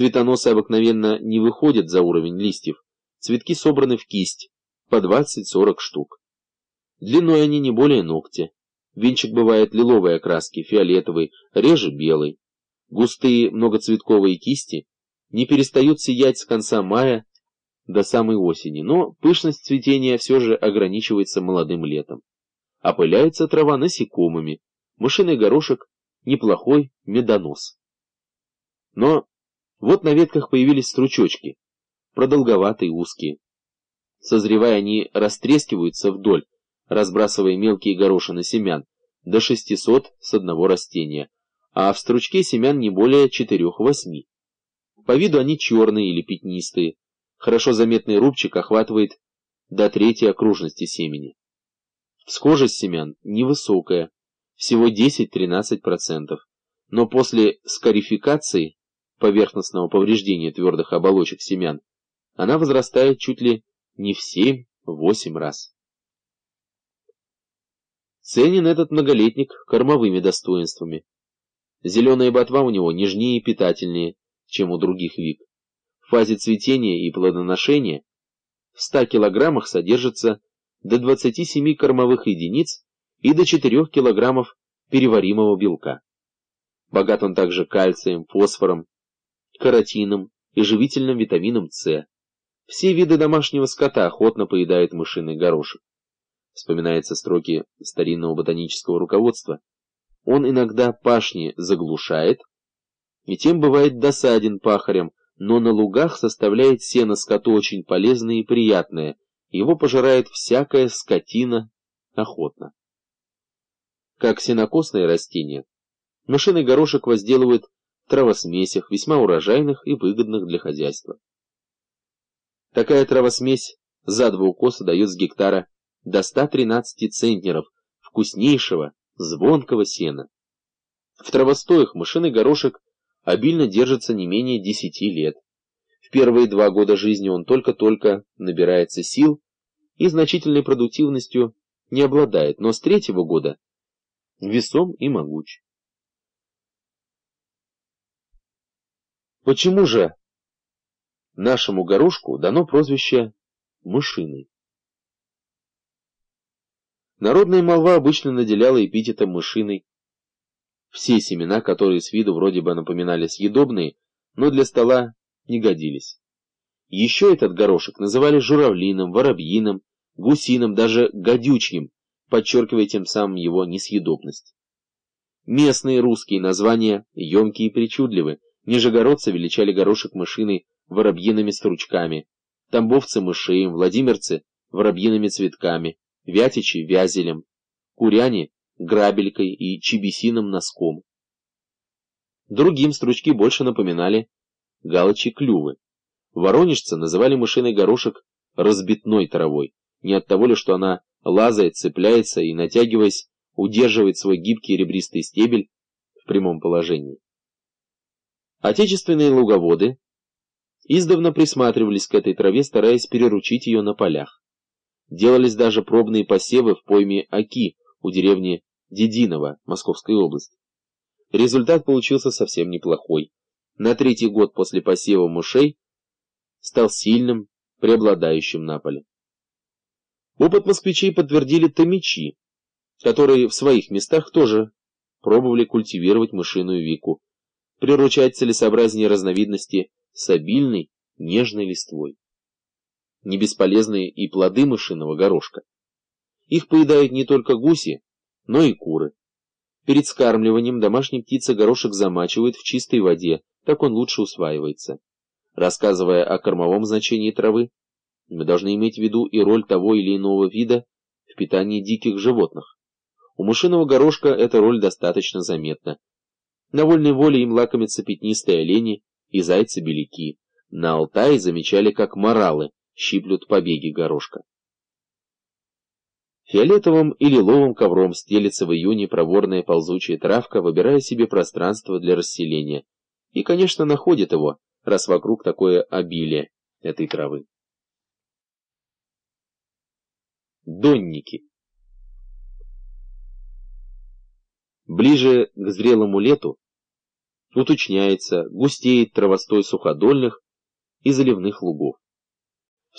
Цветоносы обыкновенно не выходят за уровень листьев. Цветки собраны в кисть, по 20-40 штук. Длиной они не более ногтя. Венчик бывает лиловой окраски, фиолетовый, реже белый. Густые многоцветковые кисти не перестают сиять с конца мая до самой осени, но пышность цветения все же ограничивается молодым летом. Опыляется трава насекомыми, мышиный горошек – неплохой медонос. Но вот на ветках появились стручочки, продолговатые, узкие. Созревая, они растрескиваются вдоль, разбрасывая мелкие горошины семян, до 600 с одного растения, а в стручке семян не более 4-8. По виду они черные или пятнистые, хорошо заметный рубчик охватывает до третьей окружности семени. Схожесть семян невысокая, всего 10-13%, но после скарификации поверхностного повреждения твердых оболочек семян, она возрастает чуть ли не в 7-8 раз. Ценен этот многолетник кормовыми достоинствами. Зеленая ботва у него нежнее и питательнее, чем у других вик. В фазе цветения и плодоношения в 100 килограммах содержится до 27 кормовых единиц и до 4 килограммов переваримого белка. Богат он также кальцием, фосфором, каротином и живительным витамином С. Все виды домашнего скота охотно поедают мышиный горошек. Вспоминаются строки старинного ботанического руководства. Он иногда пашни заглушает, и тем бывает досаден пахарям, но на лугах составляет сено скоту очень полезное и приятное, его пожирает всякая скотина охотно. Как сенокосное растение, мышиный горошек возделывают травосмесях, весьма урожайных и выгодных для хозяйства. Такая травосмесь за два укоса дает с гектара до 113 центнеров вкуснейшего, звонкого сена. В травостоях мышиный горошек обильно держится не менее 10 лет. В первые два года жизни он только-только набирается сил и значительной продуктивностью не обладает, но с третьего года весом и могуч. Почему же нашему горошку дано прозвище «мышиный»? Народная молва обычно наделяла эпитетом «мышиный» все семена, которые с виду вроде бы напоминали съедобные, но для стола не годились. Еще этот горошек называли журавлиным, воробьиным, гусиным, даже гадючим, подчеркивая тем самым его несъедобность. Местные русские названия емкие и причудливы, Нижегородцы величали горошек мышиный воробьиными стручками, тамбовцы мышеем, владимирцы воробьиными цветками, вятичи вязелем, куряне грабелькой и чебесиным носком. Другим стручки больше напоминали галочи клювы. Воронежцы называли мышиный горошек разбитной травой, не от того ли, что она лазает, цепляется и, натягиваясь, удерживает свой гибкий ребристый стебель в прямом положении. Отечественные луговоды издавна присматривались к этой траве, стараясь переручить ее на полях. Делались даже пробные посевы в пойме Аки у деревни Дединово, Московской области. Результат получился совсем неплохой. На третий год после посева мышей стал сильным, преобладающим на поле. Опыт москвичей подтвердили томичи, которые в своих местах тоже пробовали культивировать мышиную вику, приручать целесообразнее разновидности с обильной, нежной листвой. Не бесполезные и плоды мышиного горошка. Их поедают не только гуси, но и куры. Перед скармливанием домашней птицы горошек замачивают в чистой воде, так он лучше усваивается. Рассказывая о кормовом значении травы, мы должны иметь в виду и роль того или иного вида в питании диких животных. У мышиного горошка эта роль достаточно заметна. На вольной воле им лакомятся пятнистые олени и зайцы-беляки. На Алтае замечали, как моралы щиплют побеги горошка. Фиолетовым и лиловым ковром стелится в июне проворная ползучая травка, выбирая себе пространство для расселения. И, конечно, находит его, раз вокруг такое обилие этой травы. Донники Ближе к зрелому лету уточняется, густеет травостой суходольных и заливных лугов.